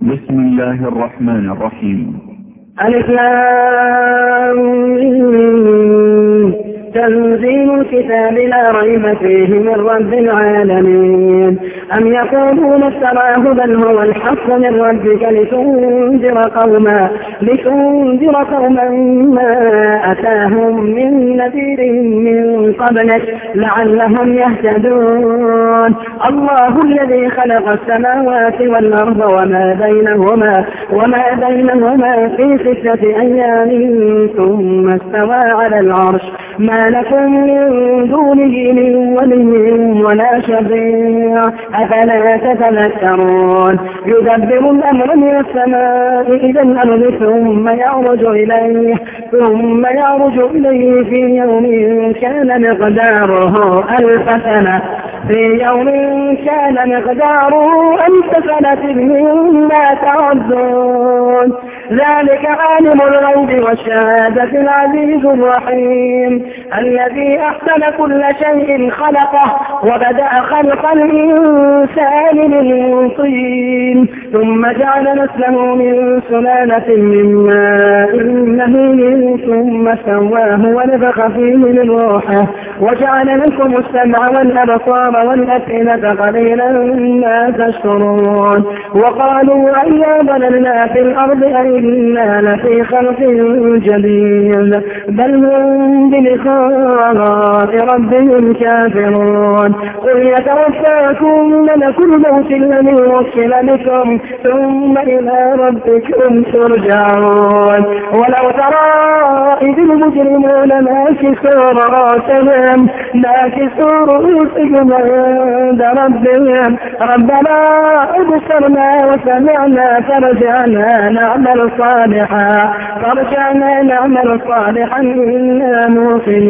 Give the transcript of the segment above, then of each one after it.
بسم الله الرحمن الرحيم. الإسلام تنزيل الكتاب لا ريب فيه من رب العالمين. أم يقولون افتراه بل هو الحق من ربك لتنذر قوما لتنذر قوما ما أتاهم من نذير من قبلك لعلهم يهتدون. الله الذي خلق السماوات والأرض وما بينهما وما بينهما في ستة أيام ثم استوى على العرش. ما لكم من دونه من ولي ولا شفيع. أفلا تتذكرون؟ يدبر الأمر من السماء إلى الأرض ثم يعرج إليه ثم يعرج إليه في يوم كان مقداره ألف سنة. في يوم كان مقداره ألف سنة مما تعدون. ذلك عالم الغيب والشهادة العزيز الرحيم. الذي أحسن كل شيء خلقه وبدأ خلق الإنسان من طين ثم جعل نسله من سلالة من ماء مهين ثم سواه ونفخ فيه من روحه وجعل لكم السمع والأبصار والأفئدة قليلا ما تشكرون. وقالوا أيا ضللنا في الأرض أئنا لفي خلق جديد بل هم بلقاء ربهم كافرون. قل يتوفاكم ملك الموت الذي وكل بكم ثم إلى ربكم ترجعون. ولو ترى إذ المجرمون ناكسوا رؤوسهم ناكسوا رؤوسهم عند ربهم. ربنا أبصرنا وسمعنا فرجعنا نعمل صالحا. فرجعنا نعمل صالحا إنا موقنون.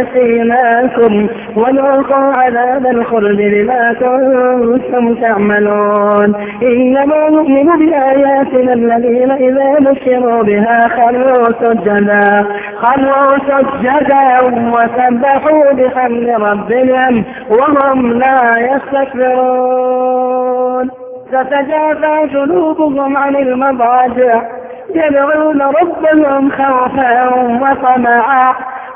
إنا نسيناكم وذوقوا عذاب الخلد بما كنتم تعملون. إنما نؤمن بآياتنا الذين إذا بشروا بها خلوا سجدا خلوا سجدا وسبحوا بحمد ربهم وهم لا يستكبرون. تتجافى جنوبهم عن المضاجع يدعون ربهم خوفا وطمعا.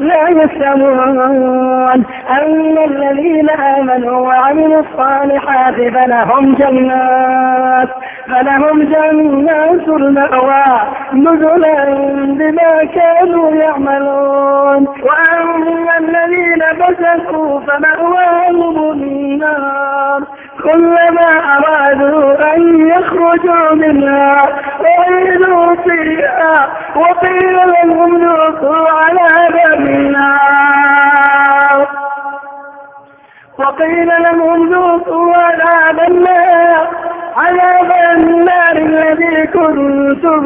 لا يستوون أما الذين آمنوا وعملوا الصالحات فلهم جنات فلهم جنات المأوى نزلا بما كانوا يعملون. وأما الذين فسقوا فمأواهم النار. كلما أرادوا أن يخرجوا منها وعيدوا فيها وقيل لهم ذوقوا عذاب النار. وقيل لهم ذوقوا عذاب النار عذاب النار الذي كنتم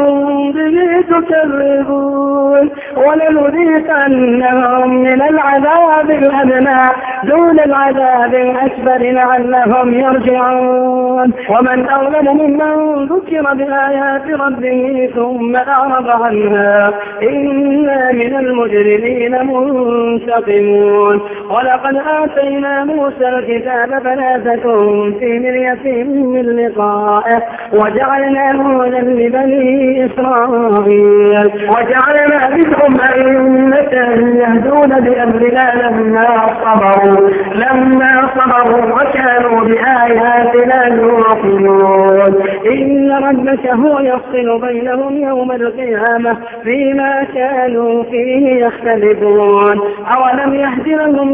به تكذبون. ولنذيقنهم من العذاب الأدنى دون العذاب الأكبر لعلهم يرجعون. ومن أظلم ممن ذكر بآيات ربه ثم أعرض عنها إنا من المجرمين منتقمون. ولقد آتينا موسى الكتاب فلا تكن في مرية من لقائه وجعلناه هدى لبني إسرائيل وجعلنا منهم أئمة يهدون بأمرنا لما صبروا لما صبروا وكانوا بآياتنا يوقنون. إن ربك هو يفصل بينهم يوم القيامة فيما كانوا فيه يختلفون. أولم يهد لهم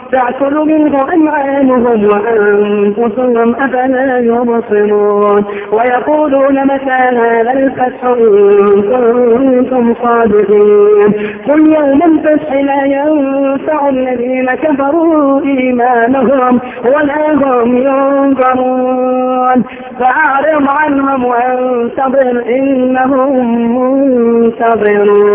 تأكل منه أنعامهم وأنفسهم أفلا يبصرون. ويقولون متى هذا الفتح إن كنتم صادقين. قل يوم الفتح لا ينفع الذين كفروا إيمانهم ولا هم ينكرون فأعرض عنهم وانتظر إنهم منتظرون.